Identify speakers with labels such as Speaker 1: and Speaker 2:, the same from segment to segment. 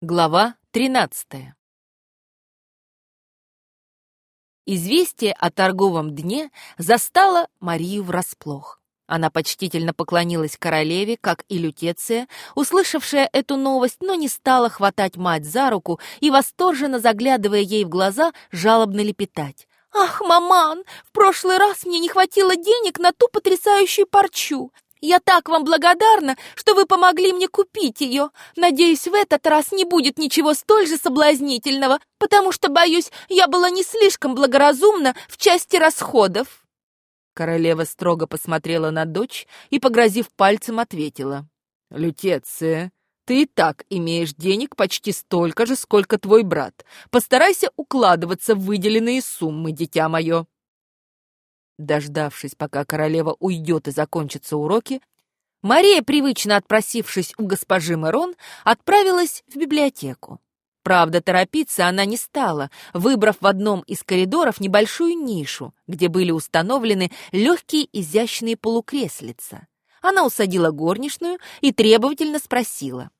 Speaker 1: Глава 13 Известие о торговом дне застало Марию врасплох. Она почтительно поклонилась королеве, как и Лютеция, услышавшая эту новость, но не стала хватать мать за руку и, восторженно заглядывая ей в глаза, жалобно лепетать. «Ах, маман, в прошлый раз мне не хватило денег на ту потрясающую парчу. Я так вам благодарна, что вы помогли мне купить ее. Надеюсь, в этот раз не будет ничего столь же соблазнительного, потому что, боюсь, я была не слишком благоразумна в части расходов». Королева строго посмотрела на дочь и, погрозив пальцем, ответила. «Лютеция, ты и так имеешь денег почти столько же, сколько твой брат. Постарайся укладываться в выделенные суммы, дитя мое». Дождавшись, пока королева уйдет и закончатся уроки, Мария, привычно отпросившись у госпожи Мэрон, отправилась в библиотеку. Правда, торопиться она не стала, выбрав в одном из коридоров небольшую нишу, где были установлены легкие изящные полукреслица. Она усадила горничную и требовательно спросила.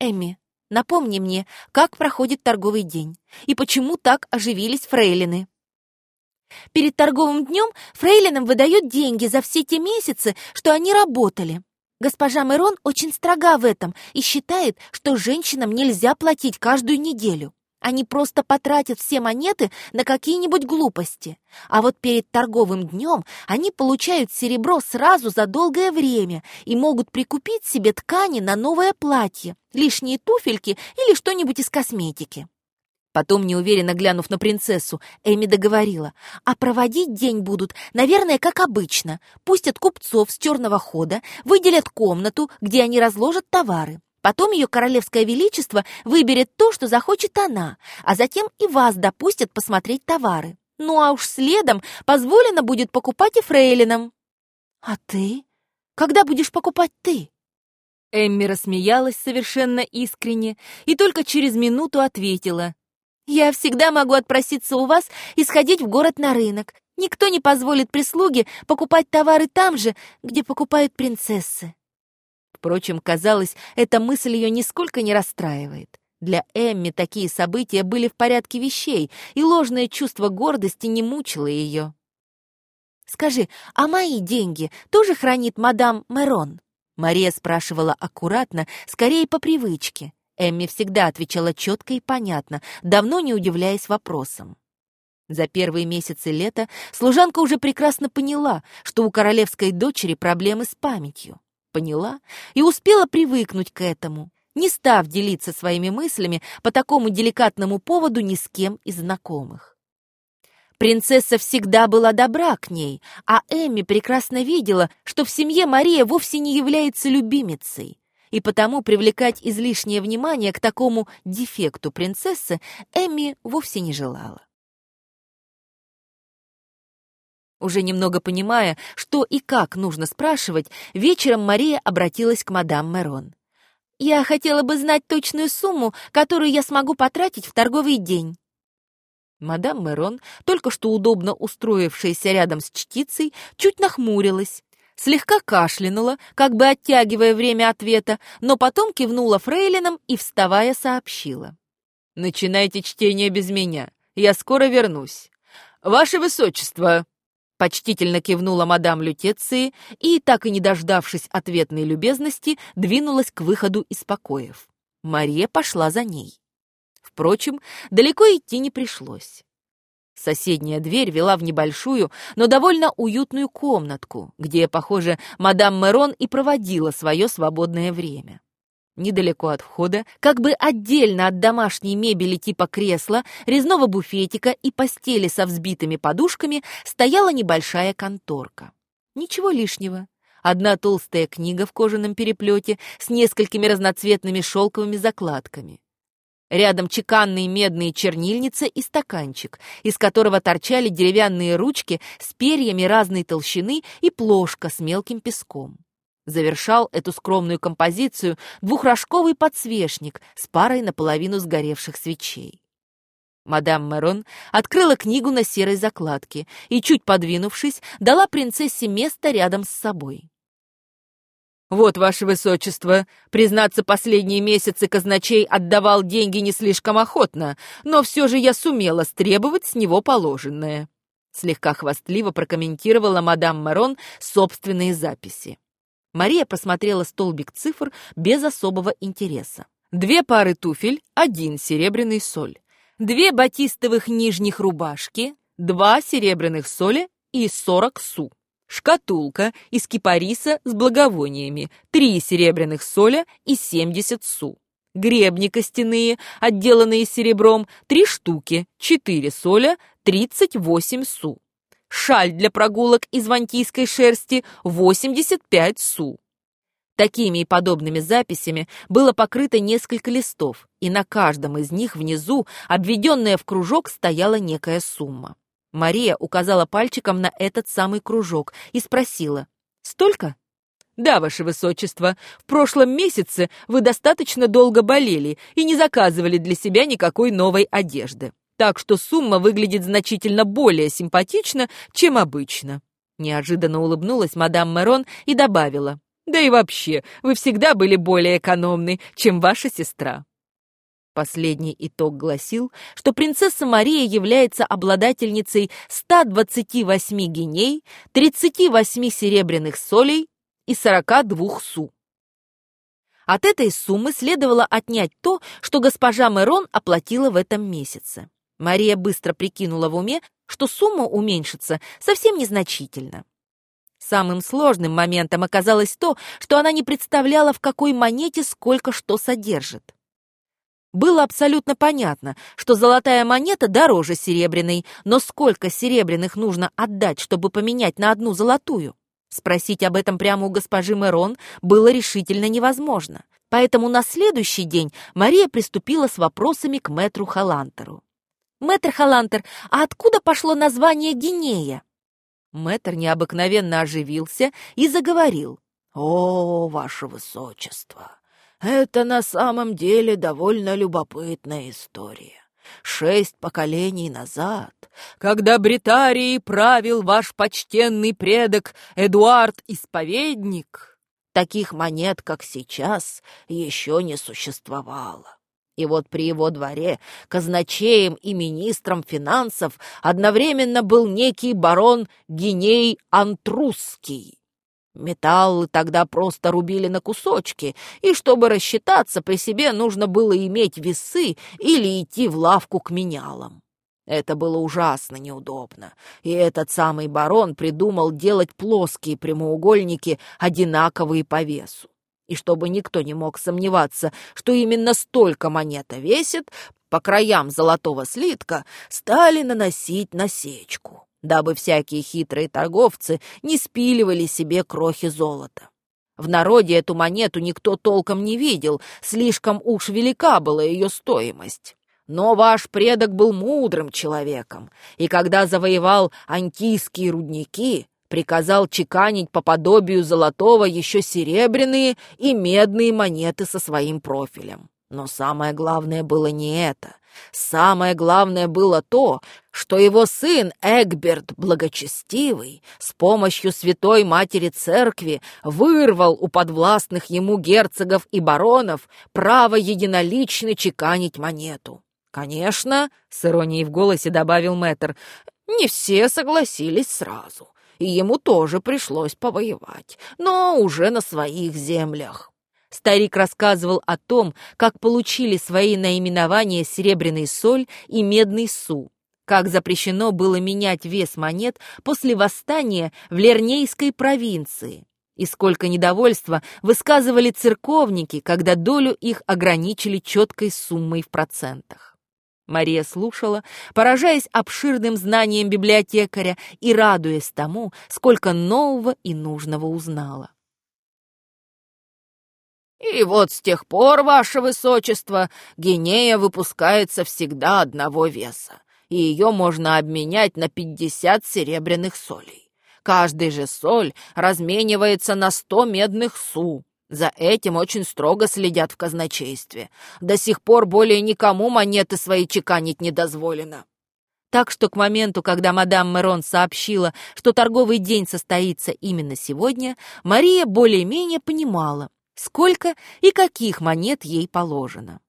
Speaker 1: «Эмми, напомни мне, как проходит торговый день и почему так оживились фрейлины?» Перед торговым днем фрейлинам выдают деньги за все те месяцы, что они работали. Госпожа Мэрон очень строга в этом и считает, что женщинам нельзя платить каждую неделю. Они просто потратят все монеты на какие-нибудь глупости. А вот перед торговым днем они получают серебро сразу за долгое время и могут прикупить себе ткани на новое платье, лишние туфельки или что-нибудь из косметики. Потом, неуверенно глянув на принцессу, Эми договорила, а проводить день будут, наверное, как обычно. Пустят купцов с черного хода, выделят комнату, где они разложат товары. Потом ее королевское величество выберет то, что захочет она, а затем и вас допустят посмотреть товары. Ну а уж следом позволено будет покупать и фрейлинам. А ты? Когда будешь покупать ты? Эмми рассмеялась совершенно искренне и только через минуту ответила. Я всегда могу отпроситься у вас и сходить в город на рынок. Никто не позволит прислуге покупать товары там же, где покупают принцессы. Впрочем, казалось, эта мысль ее нисколько не расстраивает. Для Эмми такие события были в порядке вещей, и ложное чувство гордости не мучило ее. «Скажи, а мои деньги тоже хранит мадам Мерон?» Мария спрашивала аккуратно, скорее по привычке. Эмми всегда отвечала четко и понятно, давно не удивляясь вопросам. За первые месяцы лета служанка уже прекрасно поняла, что у королевской дочери проблемы с памятью. Поняла и успела привыкнуть к этому, не став делиться своими мыслями по такому деликатному поводу ни с кем из знакомых. Принцесса всегда была добра к ней, а Эмми прекрасно видела, что в семье Мария вовсе не является любимицей и потому привлекать излишнее внимание к такому дефекту принцессы Эмми вовсе не желала. Уже немного понимая, что и как нужно спрашивать, вечером Мария обратилась к мадам Мерон. «Я хотела бы знать точную сумму, которую я смогу потратить в торговый день». Мадам Мерон, только что удобно устроившаяся рядом с чтицей, чуть нахмурилась, слегка кашлянула, как бы оттягивая время ответа, но потом кивнула фрейлином и, вставая, сообщила. «Начинайте чтение без меня. Я скоро вернусь. Ваше Высочество!» Почтительно кивнула мадам Лютеции и, так и не дождавшись ответной любезности, двинулась к выходу из покоев. Мария пошла за ней. Впрочем, далеко идти не пришлось. Соседняя дверь вела в небольшую, но довольно уютную комнатку, где, похоже, мадам Мерон и проводила свое свободное время. Недалеко от входа, как бы отдельно от домашней мебели типа кресла, резного буфетика и постели со взбитыми подушками, стояла небольшая конторка. Ничего лишнего. Одна толстая книга в кожаном переплете с несколькими разноцветными шелковыми закладками. Рядом чеканные медные чернильница и стаканчик, из которого торчали деревянные ручки с перьями разной толщины и плошка с мелким песком. Завершал эту скромную композицию двухрожковый подсвечник с парой наполовину сгоревших свечей. Мадам Мерон открыла книгу на серой закладке и, чуть подвинувшись, дала принцессе место рядом с собой. «Вот, ваше высочество, признаться, последние месяцы казначей отдавал деньги не слишком охотно, но все же я сумела стребовать с него положенное», слегка хвастливо прокомментировала мадам Марон собственные записи. Мария посмотрела столбик цифр без особого интереса. Две пары туфель, один серебряный соль. Две батистовых нижних рубашки, два серебряных соли и сорок су. Шкатулка из кипариса с благовониями, три серебряных соля и семьдесят су. Гребни костяные, отделанные серебром, три штуки, четыре соля, тридцать восемь су. Шаль для прогулок из вантийской шерсти, восемьдесят пять су. Такими и подобными записями было покрыто несколько листов, и на каждом из них внизу, обведенная в кружок, стояла некая сумма. Мария указала пальчиком на этот самый кружок и спросила, «Столько?» «Да, ваше высочество, в прошлом месяце вы достаточно долго болели и не заказывали для себя никакой новой одежды, так что сумма выглядит значительно более симпатично, чем обычно». Неожиданно улыбнулась мадам Мерон и добавила, «Да и вообще, вы всегда были более экономны, чем ваша сестра». Последний итог гласил, что принцесса Мария является обладательницей 128 геней, 38 серебряных солей и 42 су. От этой суммы следовало отнять то, что госпожа Мерон оплатила в этом месяце. Мария быстро прикинула в уме, что сумма уменьшится совсем незначительно. Самым сложным моментом оказалось то, что она не представляла, в какой монете сколько что содержит. Было абсолютно понятно, что золотая монета дороже серебряной, но сколько серебряных нужно отдать, чтобы поменять на одну золотую? Спросить об этом прямо у госпожи Мерон было решительно невозможно. Поэтому на следующий день Мария приступила с вопросами к мэтру Халантеру. «Мэтр Халантер, а откуда пошло название Гинея?» Мэтр необыкновенно оживился и заговорил. «О, ваше высочество, это на самом деле довольно любопытная история. Шесть поколений назад, когда Бритарией правил ваш почтенный предок Эдуард Исповедник, таких монет, как сейчас, еще не существовало. И вот при его дворе казначеем и министром финансов одновременно был некий барон Гиней Антрусский. Металлы тогда просто рубили на кусочки, и чтобы рассчитаться при себе, нужно было иметь весы или идти в лавку к менялам. Это было ужасно неудобно, и этот самый барон придумал делать плоские прямоугольники, одинаковые по весу. И чтобы никто не мог сомневаться, что именно столько монета весит, по краям золотого слитка стали наносить насечку дабы всякие хитрые торговцы не спиливали себе крохи золота. В народе эту монету никто толком не видел, слишком уж велика была ее стоимость. Но ваш предок был мудрым человеком, и когда завоевал антийские рудники, приказал чеканить по подобию золотого еще серебряные и медные монеты со своим профилем. Но самое главное было не это. Самое главное было то, что его сын Эгберт Благочестивый с помощью Святой Матери Церкви вырвал у подвластных ему герцогов и баронов право единолично чеканить монету. Конечно, с иронией в голосе добавил мэтр, не все согласились сразу, и ему тоже пришлось повоевать, но уже на своих землях. Старик рассказывал о том, как получили свои наименования серебряный соль и медный су, как запрещено было менять вес монет после восстания в Лернейской провинции, и сколько недовольства высказывали церковники, когда долю их ограничили четкой суммой в процентах. Мария слушала, поражаясь обширным знанием библиотекаря и радуясь тому, сколько нового и нужного узнала. И вот с тех пор, ваше высочество, гинея выпускается всегда одного веса, и ее можно обменять на пятьдесят серебряных солей. Каждый же соль разменивается на сто медных су. За этим очень строго следят в казначействе. До сих пор более никому монеты свои чеканить не дозволено. Так что к моменту, когда мадам Мерон сообщила, что торговый день состоится именно сегодня, Мария более-менее понимала, сколько и каких монет ей положено.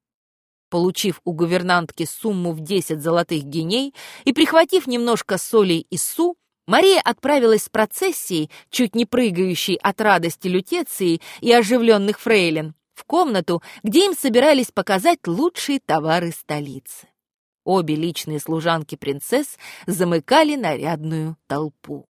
Speaker 1: Получив у гувернантки сумму в 10 золотых геней и прихватив немножко солей и су, Мария отправилась с процессией, чуть не прыгающей от радости лютеции и оживленных фрейлин, в комнату, где им собирались показать лучшие товары столицы. Обе личные служанки принцесс замыкали нарядную толпу.